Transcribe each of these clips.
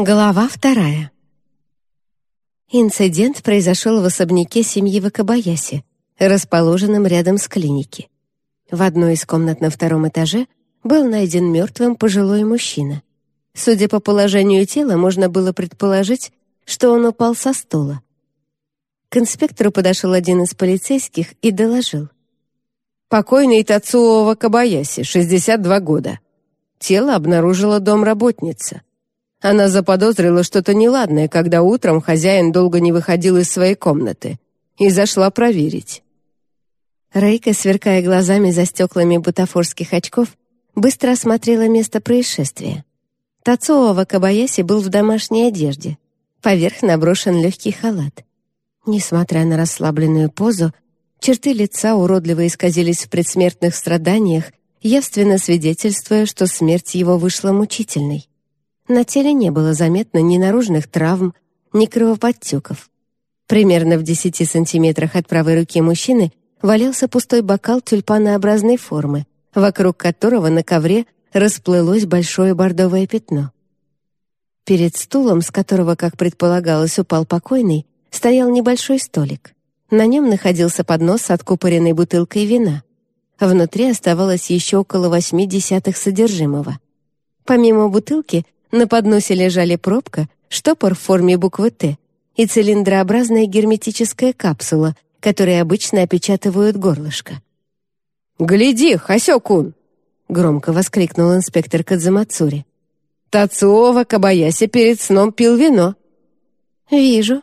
Глава вторая. Инцидент произошел в особняке семьи Вакабаяси, расположенном рядом с клиники. В одной из комнат на втором этаже был найден мертвым пожилой мужчина. Судя по положению тела, можно было предположить, что он упал со стула. К инспектору подошел один из полицейских и доложил. Покойный Тацуо Вакабаяси, 62 года. Тело обнаружила домработница. Она заподозрила что-то неладное, когда утром хозяин долго не выходил из своей комнаты и зашла проверить. Рейка, сверкая глазами за стеклами бутафорских очков, быстро осмотрела место происшествия. Тацуо Вакабаяси был в домашней одежде. Поверх наброшен легкий халат. Несмотря на расслабленную позу, черты лица уродливо исказились в предсмертных страданиях, явственно свидетельствуя, что смерть его вышла мучительной. На теле не было заметно ни наружных травм, ни кровоподтеков. Примерно в 10 сантиметрах от правой руки мужчины валялся пустой бокал тюльпанообразной формы, вокруг которого на ковре расплылось большое бордовое пятно. Перед стулом, с которого, как предполагалось, упал покойный, стоял небольшой столик. На нем находился поднос с откупоренной бутылкой вина. Внутри оставалось еще около восьми десятых содержимого. Помимо бутылки — на подносе лежали пробка, штопор в форме буквы «Т» и цилиндрообразная герметическая капсула, которые обычно опечатывают горлышко. «Гляди, Хасёкун!» — громко воскликнул инспектор Кадзамацури. «Тацуова Кабаяси перед сном пил вино». «Вижу».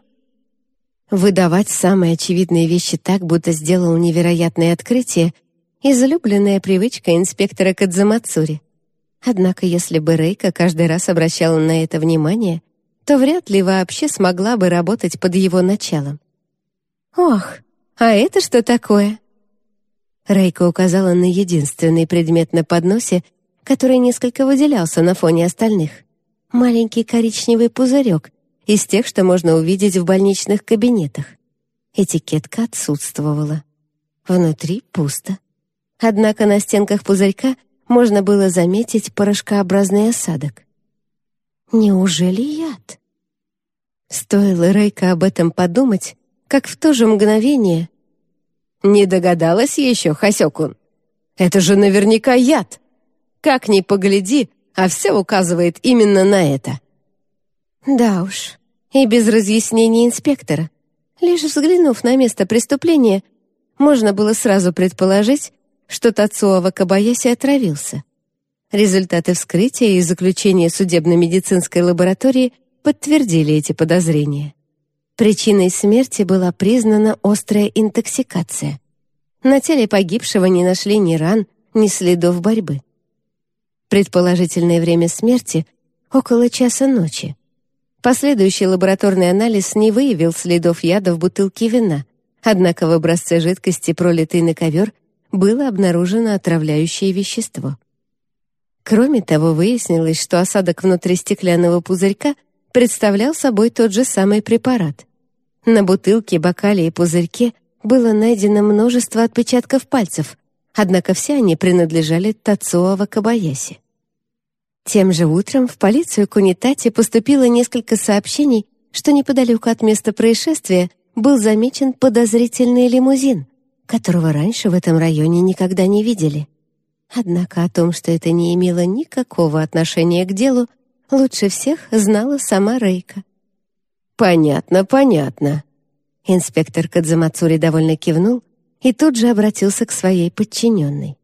Выдавать самые очевидные вещи так, будто сделал невероятное открытие, излюбленная привычка инспектора Кадзамацури. Однако если бы Рейка каждый раз обращала на это внимание, то вряд ли вообще смогла бы работать под его началом. «Ох, а это что такое?» Рейка указала на единственный предмет на подносе, который несколько выделялся на фоне остальных. Маленький коричневый пузырек из тех, что можно увидеть в больничных кабинетах. Этикетка отсутствовала. Внутри пусто. Однако на стенках пузырька можно было заметить порошкообразный осадок. Неужели яд? Стоило Рейка об этом подумать, как в то же мгновение... «Не догадалась еще, Хасёкун? Это же наверняка яд! Как ни погляди, а все указывает именно на это». Да уж, и без разъяснений инспектора. Лишь взглянув на место преступления, можно было сразу предположить, что Тацуо Вакабаяси отравился. Результаты вскрытия и заключения судебно-медицинской лаборатории подтвердили эти подозрения. Причиной смерти была признана острая интоксикация. На теле погибшего не нашли ни ран, ни следов борьбы. Предположительное время смерти — около часа ночи. Последующий лабораторный анализ не выявил следов яда в бутылке вина, однако в образце жидкости, пролитой на ковер, было обнаружено отравляющее вещество. Кроме того, выяснилось, что осадок внутри стеклянного пузырька представлял собой тот же самый препарат. На бутылке, бокале и пузырьке было найдено множество отпечатков пальцев, однако все они принадлежали Тацуо Вакабаяси. Тем же утром в полицию Кунитати поступило несколько сообщений, что неподалеку от места происшествия был замечен подозрительный лимузин, которого раньше в этом районе никогда не видели. Однако о том, что это не имело никакого отношения к делу, лучше всех знала сама Рейка. «Понятно, понятно». Инспектор Кадзамацури довольно кивнул и тут же обратился к своей подчиненной.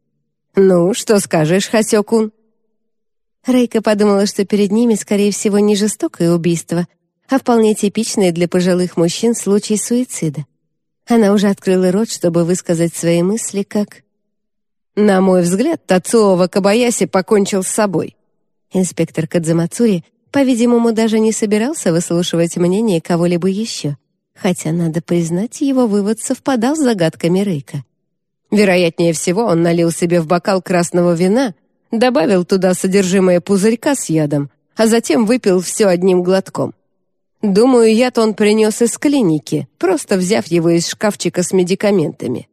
«Ну, что скажешь, Хасёкун?» Рейка подумала, что перед ними, скорее всего, не жестокое убийство, а вполне типичный для пожилых мужчин случай суицида. Она уже открыла рот, чтобы высказать свои мысли, как... «На мой взгляд, Тацуо Вакабаяси покончил с собой». Инспектор Кадзамацури, по-видимому, даже не собирался выслушивать мнение кого-либо еще, хотя, надо признать, его вывод совпадал с загадками Рейка. Вероятнее всего, он налил себе в бокал красного вина, добавил туда содержимое пузырька с ядом, а затем выпил все одним глотком. Думаю, яд он принес из клиники, просто взяв его из шкафчика с медикаментами.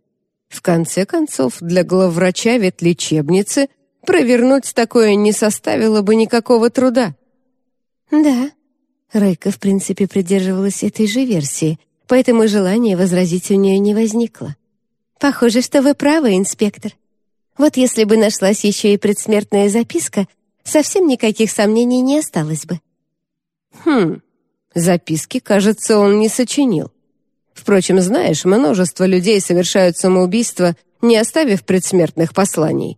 В конце концов, для главврача ветлечебницы провернуть такое не составило бы никакого труда. Да, Рейка, в принципе, придерживалась этой же версии, поэтому желания возразить у нее не возникло. «Похоже, что вы правы, инспектор. Вот если бы нашлась еще и предсмертная записка, совсем никаких сомнений не осталось бы». «Хм, записки, кажется, он не сочинил. Впрочем, знаешь, множество людей совершают самоубийство, не оставив предсмертных посланий.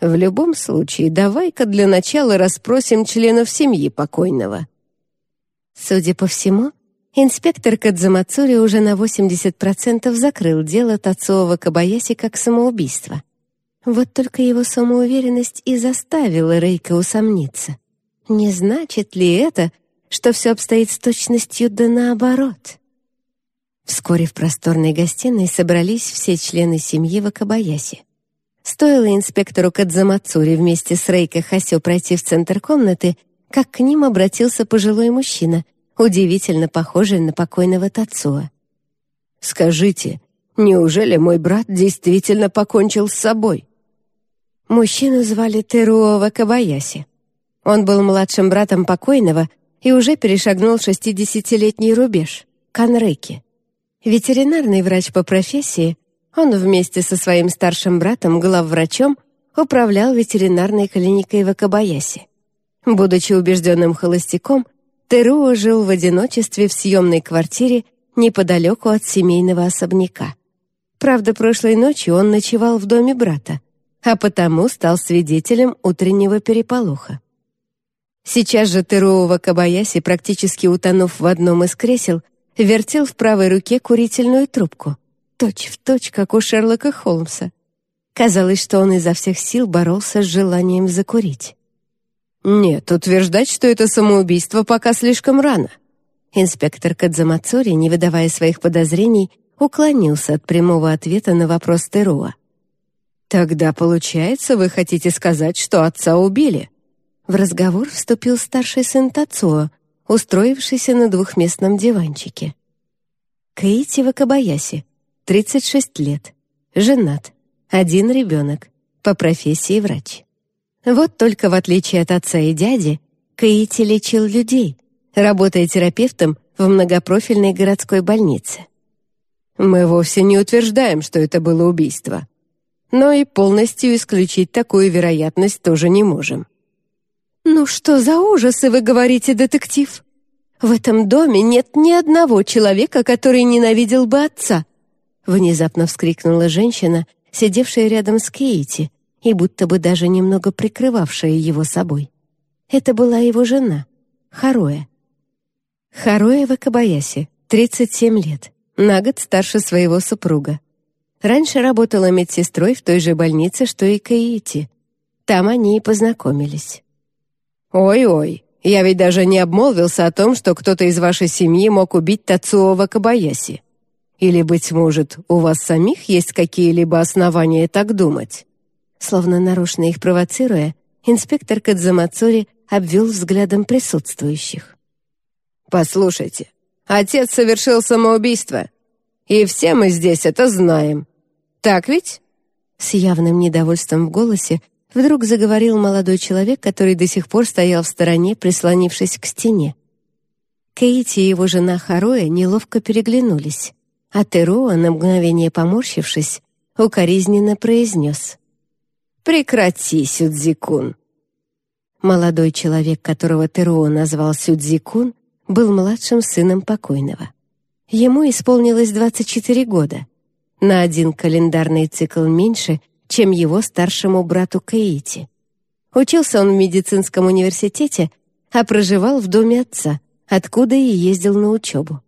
В любом случае, давай-ка для начала расспросим членов семьи покойного». Судя по всему, инспектор Кадзамацури уже на 80% закрыл дело Тацуова Кабаяси как самоубийство. Вот только его самоуверенность и заставила Рейка усомниться. Не значит ли это, что все обстоит с точностью да наоборот? Вскоре в просторной гостиной собрались все члены семьи Вакабаяси. Стоило инспектору Кадзамацури вместе с Рейко Хасё пройти в центр комнаты, как к ним обратился пожилой мужчина, удивительно похожий на покойного Тацуа. «Скажите, неужели мой брат действительно покончил с собой?» Мужчину звали Теруо Вакабаяси. Он был младшим братом покойного и уже перешагнул шестидесятилетний рубеж — Канреки. Ветеринарный врач по профессии, он вместе со своим старшим братом, главврачом, управлял ветеринарной клиникой в Акабаясе. Будучи убежденным холостяком, Теруо жил в одиночестве в съемной квартире неподалеку от семейного особняка. Правда, прошлой ночью он ночевал в доме брата, а потому стал свидетелем утреннего переполоха. Сейчас же Теруо Вакабаяси, практически утонув в одном из кресел, вертел в правой руке курительную трубку, точь в точь, как у Шерлока Холмса. Казалось, что он изо всех сил боролся с желанием закурить. «Нет, утверждать, что это самоубийство, пока слишком рано». Инспектор Кадзамацори, не выдавая своих подозрений, уклонился от прямого ответа на вопрос Теруа. «Тогда, получается, вы хотите сказать, что отца убили?» В разговор вступил старший сын Тацуо, устроившийся на двухместном диванчике. Каити Вакабаяси, 36 лет, женат, один ребенок, по профессии врач. Вот только в отличие от отца и дяди, Каити лечил людей, работая терапевтом в многопрофильной городской больнице. Мы вовсе не утверждаем, что это было убийство. Но и полностью исключить такую вероятность тоже не можем. «Ну что за ужасы вы говорите, детектив? В этом доме нет ни одного человека, который ненавидел бы отца!» Внезапно вскрикнула женщина, сидевшая рядом с Кейти и будто бы даже немного прикрывавшая его собой. Это была его жена, Хароя. Хароя Вакабаяси, 37 лет, на год старше своего супруга. Раньше работала медсестрой в той же больнице, что и Каити. Там они и познакомились. «Ой-ой, я ведь даже не обмолвился о том, что кто-то из вашей семьи мог убить Тацуо Вакабаяси. Или, быть может, у вас самих есть какие-либо основания так думать?» Словно нарочно их провоцируя, инспектор Кадзамацури обвел взглядом присутствующих. «Послушайте, отец совершил самоубийство, и все мы здесь это знаем. Так ведь?» С явным недовольством в голосе Вдруг заговорил молодой человек, который до сих пор стоял в стороне, прислонившись к стене. Кейти и его жена Хароя неловко переглянулись, а Теруа, на мгновение поморщившись, укоризненно произнес. «Прекрати, Сюдзикун!» Молодой человек, которого Теруо назвал Сюдзикун, был младшим сыном покойного. Ему исполнилось 24 года. На один календарный цикл меньше, чем его старшему брату Каити. Учился он в медицинском университете, а проживал в доме отца, откуда и ездил на учебу.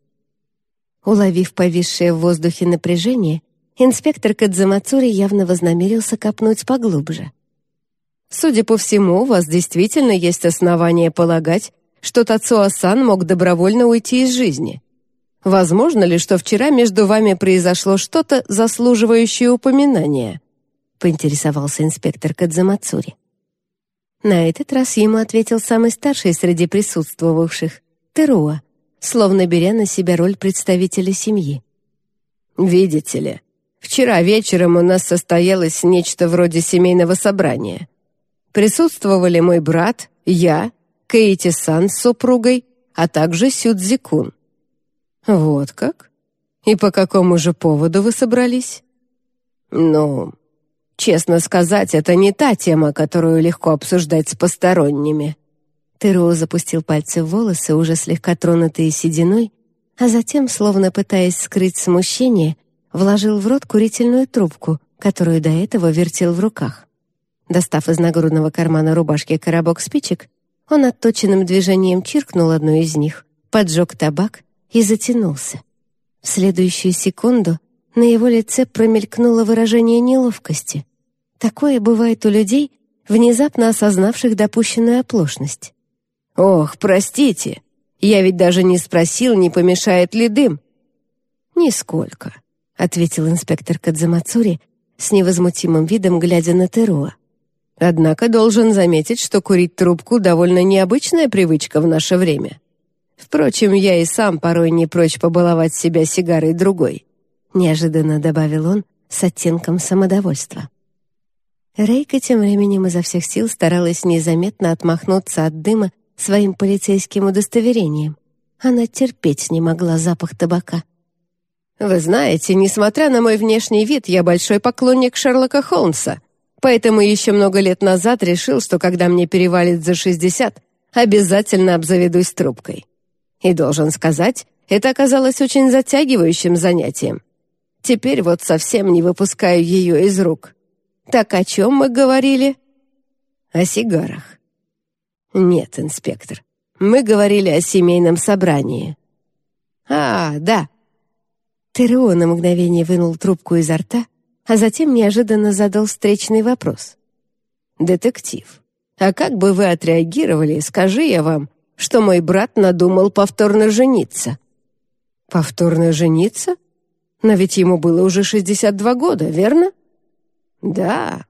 Уловив повисшее в воздухе напряжение, инспектор Кадзамацури явно вознамерился копнуть поглубже. «Судя по всему, у вас действительно есть основания полагать, что Тацуа-сан мог добровольно уйти из жизни. Возможно ли, что вчера между вами произошло что-то, заслуживающее упоминания?» Поинтересовался инспектор Кадзамацури. На этот раз ему ответил самый старший среди присутствовавших — Теруа, словно беря на себя роль представителя семьи. «Видите ли, вчера вечером у нас состоялось нечто вроде семейного собрания. Присутствовали мой брат, я, Кейти-сан с супругой, а также Сюдзикун». «Вот как? И по какому же поводу вы собрались?» «Ну, честно сказать, это не та тема, которую легко обсуждать с посторонними». Теруо запустил пальцы в волосы, уже слегка тронутые сединой, а затем, словно пытаясь скрыть смущение, вложил в рот курительную трубку, которую до этого вертел в руках. Достав из нагрудного кармана рубашки коробок спичек, он отточенным движением чиркнул одну из них, поджег табак и затянулся. В следующую секунду на его лице промелькнуло выражение неловкости. Такое бывает у людей, внезапно осознавших допущенную оплошность. «Ох, простите, я ведь даже не спросил, не помешает ли дым». «Нисколько», — ответил инспектор Кадзамацури с невозмутимым видом, глядя на Теруа. Однако должен заметить, что курить трубку — довольно необычная привычка в наше время. Впрочем, я и сам порой не прочь побаловать себя сигарой другой», — неожиданно добавил он с оттенком самодовольства. Рейка тем временем изо всех сил старалась незаметно отмахнуться от дыма своим полицейским удостоверением. Она терпеть не могла запах табака. «Вы знаете, несмотря на мой внешний вид, я большой поклонник Шерлока Холмса», Поэтому еще много лет назад решил, что когда мне перевалит за 60, обязательно обзаведусь трубкой. И должен сказать, это оказалось очень затягивающим занятием. Теперь вот совсем не выпускаю ее из рук. Так о чем мы говорили? О сигарах. Нет, инспектор, мы говорили о семейном собрании. А, да. Терео на мгновение вынул трубку изо рта а затем неожиданно задал встречный вопрос. «Детектив, а как бы вы отреагировали, скажи я вам, что мой брат надумал повторно жениться?» «Повторно жениться? Но ведь ему было уже 62 года, верно?» «Да.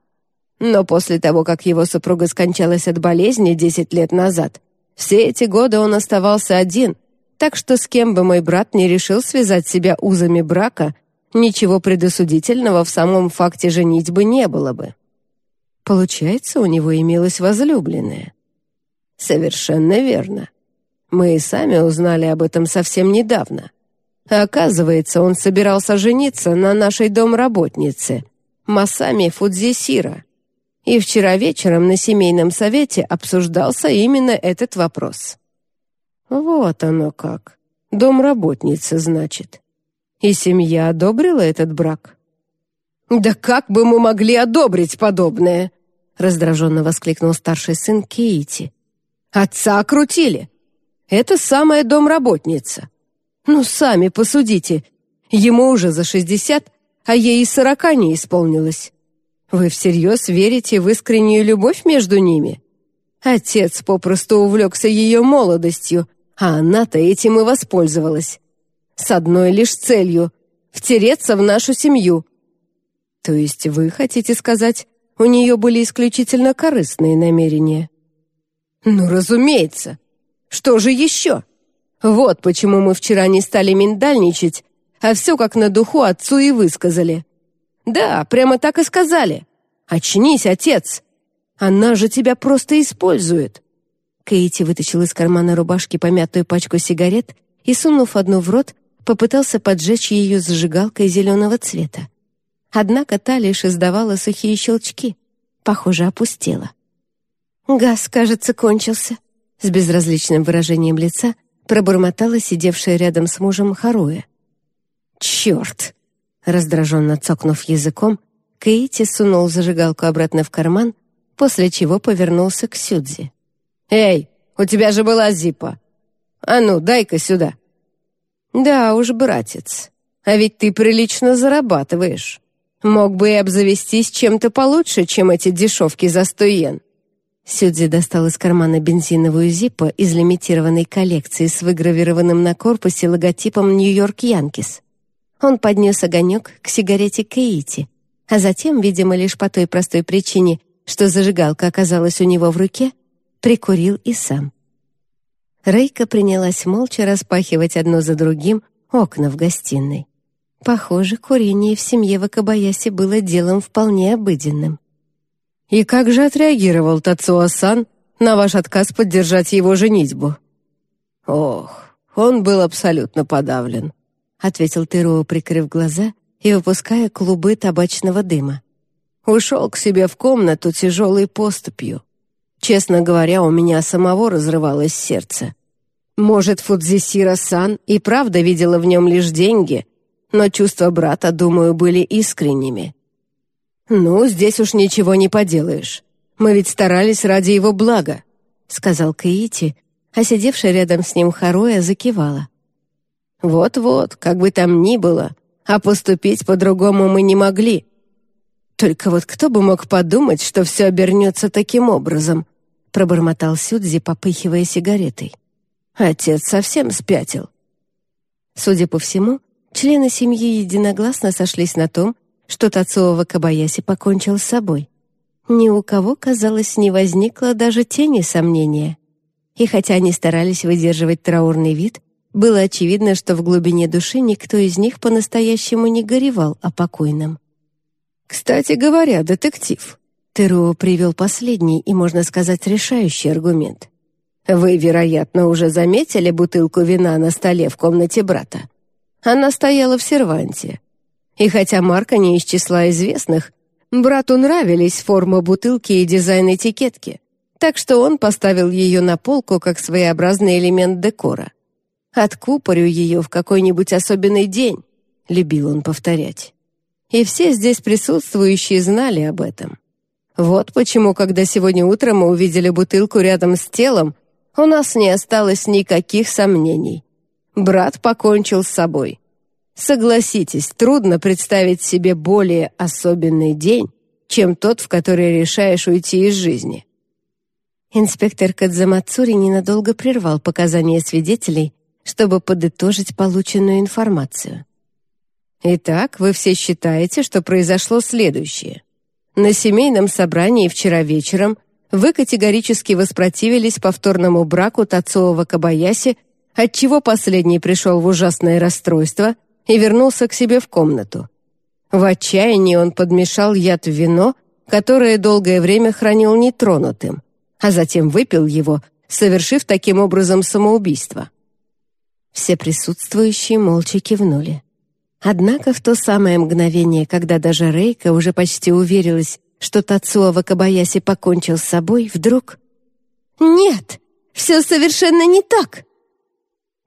Но после того, как его супруга скончалась от болезни 10 лет назад, все эти годы он оставался один, так что с кем бы мой брат не решил связать себя узами брака, Ничего предосудительного в самом факте женитьбы не было бы. Получается, у него имелась возлюбленная. Совершенно верно. Мы и сами узнали об этом совсем недавно. оказывается, он собирался жениться на нашей домработнице, Масами Фудзисира. И вчера вечером на семейном совете обсуждался именно этот вопрос. Вот оно как. Домработница, значит. И семья одобрила этот брак. «Да как бы мы могли одобрить подобное?» раздраженно воскликнул старший сын Кейти. «Отца окрутили. Это самая домработница. Ну, сами посудите. Ему уже за шестьдесят, а ей и сорока не исполнилось. Вы всерьез верите в искреннюю любовь между ними? Отец попросту увлекся ее молодостью, а она-то этим и воспользовалась с одной лишь целью — втереться в нашу семью. То есть вы хотите сказать, у нее были исключительно корыстные намерения? Ну, разумеется. Что же еще? Вот почему мы вчера не стали миндальничать, а все как на духу отцу и высказали. Да, прямо так и сказали. «Очнись, отец! Она же тебя просто использует!» Кейти вытащил из кармана рубашки помятую пачку сигарет и, сунув одну в рот, попытался поджечь ее зажигалкой зеленого цвета. Однако та лишь издавала сухие щелчки. Похоже, опустела. «Газ, кажется, кончился», — с безразличным выражением лица пробормотала сидевшая рядом с мужем Харуя. «Черт!» Раздраженно цокнув языком, Кейти сунул зажигалку обратно в карман, после чего повернулся к Сюдзи. «Эй, у тебя же была зипа! А ну, дай-ка сюда!» «Да уж, братец, а ведь ты прилично зарабатываешь. Мог бы и обзавестись чем-то получше, чем эти дешевки за сто йен». Сюдзи достал из кармана бензиновую зиппо из лимитированной коллекции с выгравированным на корпусе логотипом «Нью-Йорк Янкис». Он поднес огонек к сигарете Кейти, а затем, видимо, лишь по той простой причине, что зажигалка оказалась у него в руке, прикурил и сам. Рейка принялась молча распахивать одно за другим окна в гостиной. Похоже, курение в семье Вакабаяси было делом вполне обыденным. «И как же отреагировал Тацуа-сан на ваш отказ поддержать его женитьбу?» «Ох, он был абсолютно подавлен», — ответил Теруо, прикрыв глаза и выпуская клубы табачного дыма. Ушел к себе в комнату тяжелой поступью. Честно говоря, у меня самого разрывалось сердце. Может, Фудзисира-сан и правда видела в нем лишь деньги, но чувства брата, думаю, были искренними. «Ну, здесь уж ничего не поделаешь. Мы ведь старались ради его блага», — сказал Каити, а сидевшая рядом с ним Хароя закивала. «Вот-вот, как бы там ни было, а поступить по-другому мы не могли. Только вот кто бы мог подумать, что все обернется таким образом?» — пробормотал Сюдзи, попыхивая сигаретой. «Отец совсем спятил». Судя по всему, члены семьи единогласно сошлись на том, что Тацуо Вакабаяси покончил с собой. Ни у кого, казалось, не возникло даже тени сомнения. И хотя они старались выдерживать траурный вид, было очевидно, что в глубине души никто из них по-настоящему не горевал о покойном. «Кстати говоря, детектив», — Теруо привел последний и, можно сказать, решающий аргумент. «Вы, вероятно, уже заметили бутылку вина на столе в комнате брата. Она стояла в серванте, и хотя марка не из числа известных, брату нравились форма бутылки и дизайн этикетки, так что он поставил ее на полку как своеобразный элемент декора. «Откупорю ее в какой-нибудь особенный день», — любил он повторять. И все здесь присутствующие знали об этом. Вот почему, когда сегодня утром мы увидели бутылку рядом с телом, у нас не осталось никаких сомнений. Брат покончил с собой. Согласитесь, трудно представить себе более особенный день, чем тот, в который решаешь уйти из жизни. Инспектор Кадзамацури ненадолго прервал показания свидетелей, чтобы подытожить полученную информацию. Итак, вы все считаете, что произошло следующее. На семейном собрании вчера вечером вы категорически воспротивились повторному браку Тацуо Вакабаяси, отчего последний пришел в ужасное расстройство — и вернулся к себе в комнату. В отчаянии он подмешал яд в вино, которое долгое время хранил нетронутым, а затем выпил его, совершив таким образом самоубийство. Все присутствующие молча кивнули. Однако в то самое мгновение, когда даже Рейка уже почти уверилась, что Тацуо Вакабаяси покончил с собой, вдруг... «Нет, все совершенно не так!»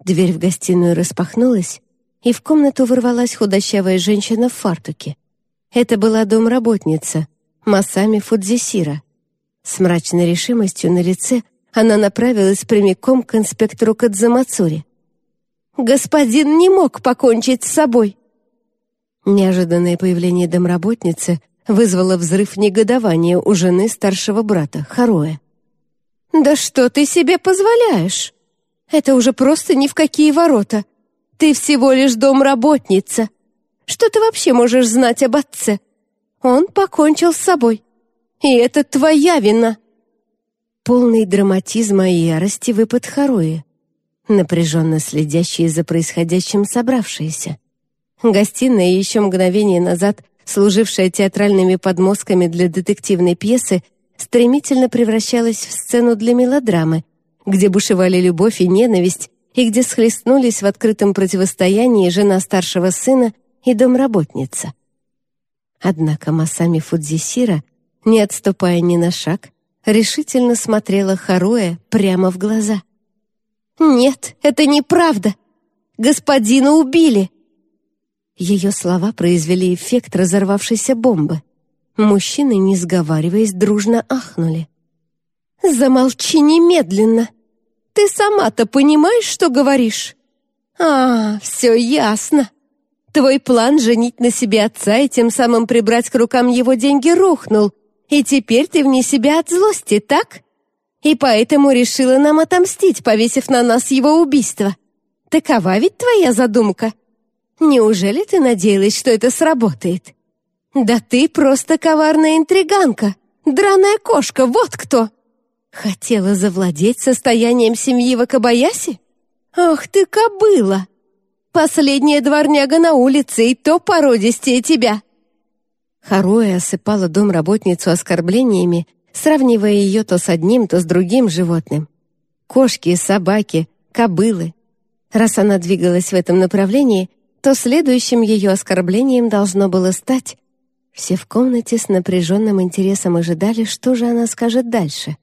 Дверь в гостиную распахнулась, и в комнату ворвалась худощавая женщина в фартуке. Это была домработница, Масами Фудзисира. С мрачной решимостью на лице она направилась прямиком к инспектору Кадзамацури. «Господин не мог покончить с собой!» Неожиданное появление домработницы вызвало взрыв негодования у жены старшего брата, Хароя. «Да что ты себе позволяешь? Это уже просто ни в какие ворота!» Ты всего лишь домработница. Что ты вообще можешь знать об отце? Он покончил с собой. И это твоя вина. Полный драматизма и ярости выпад Харуи, напряженно следящие за происходящим собравшиеся. Гостиная, еще мгновение назад служившая театральными подмостками для детективной пьесы, стремительно превращалась в сцену для мелодрамы, где бушевали любовь и ненависть, и где схлестнулись в открытом противостоянии жена старшего сына и домработница. Однако Масами Фудзисира, не отступая ни на шаг, решительно смотрела Харуэ прямо в глаза. «Нет, это неправда! Господина убили!» Ее слова произвели эффект разорвавшейся бомбы. Мужчины, не сговариваясь, дружно ахнули. «Замолчи немедленно!» Ты сама-то понимаешь, что говоришь? А, все ясно. Твой план женить на себе отца и тем самым прибрать к рукам его деньги рухнул, и теперь ты вне себя от злости, так? И поэтому решила нам отомстить, повесив на нас его убийство. Такова ведь твоя задумка. Неужели ты надеялась, что это сработает? Да ты просто коварная интриганка, драная кошка, вот кто!» Хотела завладеть состоянием семьи Вакабаяси? Ах ты, кобыла! Последняя дворняга на улице, и то породистее тебя!» Харуя осыпала домработницу оскорблениями, сравнивая ее то с одним, то с другим животным. Кошки, собаки, кобылы. Раз она двигалась в этом направлении, то следующим ее оскорблением должно было стать... Все в комнате с напряженным интересом ожидали, что же она скажет дальше.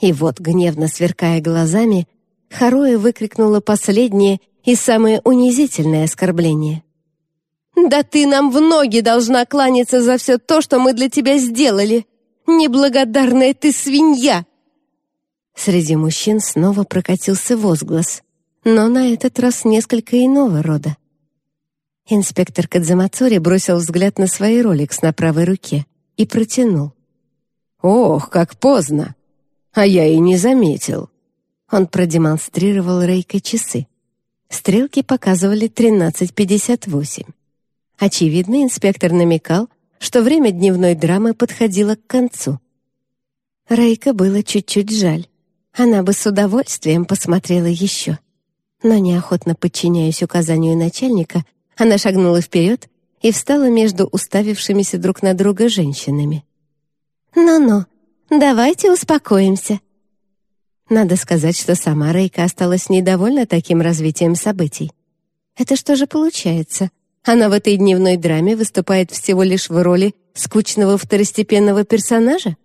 И вот, гневно сверкая глазами, Харуя выкрикнула последнее и самое унизительное оскорбление. «Да ты нам в ноги должна кланяться за все то, что мы для тебя сделали! Неблагодарная ты свинья!» Среди мужчин снова прокатился возглас, но на этот раз несколько иного рода. Инспектор Кадзамацори бросил взгляд на свой роликс на правой руке и протянул. «Ох, как поздно! А я и не заметил!» Он продемонстрировал Рейкой часы. Стрелки показывали 13.58. Очевидно, инспектор намекал, что время дневной драмы подходило к концу. Рейка было чуть-чуть жаль. Она бы с удовольствием посмотрела еще. Но неохотно подчиняясь указанию начальника, она шагнула вперед и встала между уставившимися друг на друга женщинами. «Ну-ну, давайте успокоимся», надо сказать, что сама Рейка осталась недовольна таким развитием событий. Это что же получается? Она в этой дневной драме выступает всего лишь в роли скучного второстепенного персонажа?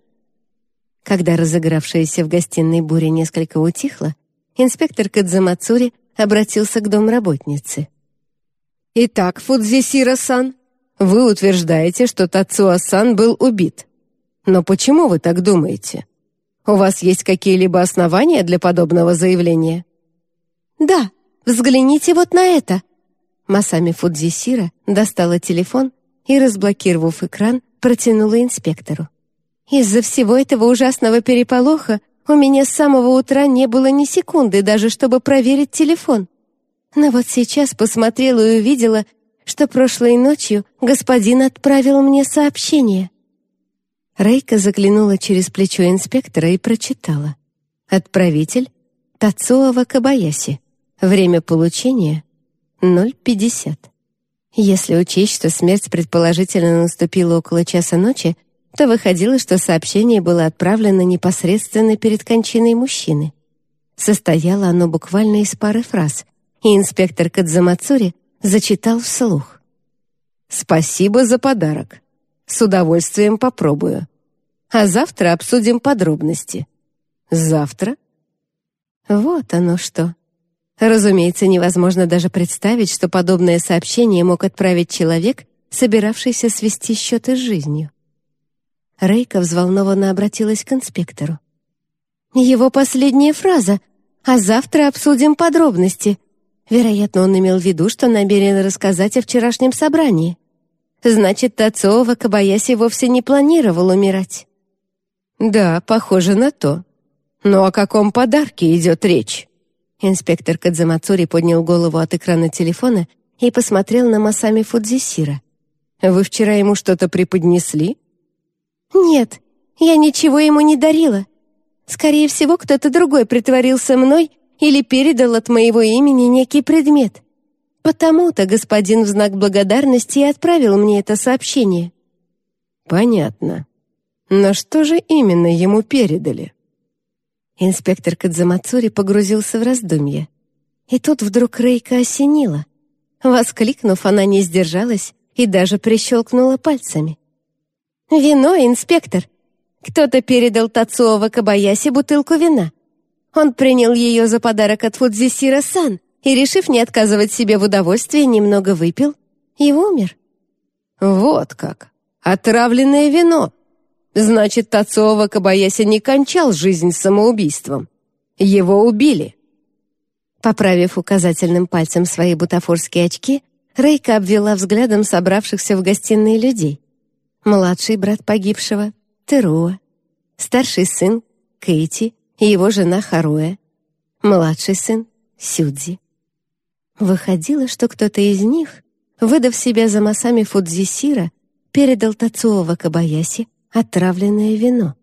Когда разыгравшаяся в гостиной буря несколько утихла, инспектор Кадзамацури обратился к домработнице. «Итак, Фудзисира-сан, вы утверждаете, что Тацуа-сан был убит. Но почему вы так думаете?» У вас есть какие-либо основания для подобного заявления?» «Да, взгляните вот на это!» Масами Фудзисира достала телефон и, разблокировав экран, протянула инспектору. «Из-за всего этого ужасного переполоха у меня с самого утра не было ни секунды даже, чтобы проверить телефон. Но вот сейчас посмотрела и увидела, что прошлой ночью господин отправил мне сообщение. Рейка заглянула через плечо инспектора и прочитала. «Отправитель Тацуова Кабаяси. Время получения — 0.50». Если учесть, что смерть предположительно наступила около часа ночи, то выходило, что сообщение было отправлено непосредственно перед кончиной мужчины. Состояло оно буквально из пары фраз, и инспектор Кадзамацури зачитал вслух. «Спасибо за подарок. С удовольствием попробую. А завтра обсудим подробности. Завтра? Вот оно что. Разумеется, невозможно даже представить, что подобное сообщение мог отправить человек, собиравшийся свести счеты с жизнью. Рейка взволнованно обратилась к инспектору. «Его последняя фраза «А завтра обсудим подробности». Вероятно, он имел в виду, что намерен рассказать о вчерашнем собрании. Значит, Тацова Кабаяси вовсе не планировал умирать. Да, похоже на то. Но о каком подарке идет речь? Инспектор Кадзамацури поднял голову от экрана телефона и посмотрел на Масами Фудзисира. «Вы вчера ему что-то преподнесли?» «Нет, я ничего ему не дарила. Скорее всего, кто-то другой притворился мной или передал от моего имени некий предмет. Потому-то господин в знак благодарности и отправил мне это сообщение». «Понятно. Но что же именно ему передали?» Инспектор Кадзамацури погрузился в раздумье. И тут вдруг Рейка осенила. Воскликнув, она не сдержалась и даже прищелкнула пальцами. «Вино, инспектор! Кто-то передал Тацуова Кабаяси бутылку вина. Он принял ее за подарок от Фудзисира-сан и, решив не отказывать себе в удовольствии, немного выпил и умер». «Вот как! Отравленное вино!» Значит, Тацова Кабаяси не кончал жизнь самоубийством. Его убили. Поправив указательным пальцем свои бутафорские очки, Рейка обвела взглядом собравшихся в гостиной людей. Младший брат погибшего — Теруа, старший сын — Кейти и его жена Харуэ, младший сын — Сюдзи. Выходило, что кто-то из них, выдав себя за Масами Фудзисира, передал Тацуова Кабаяси отравленное вино.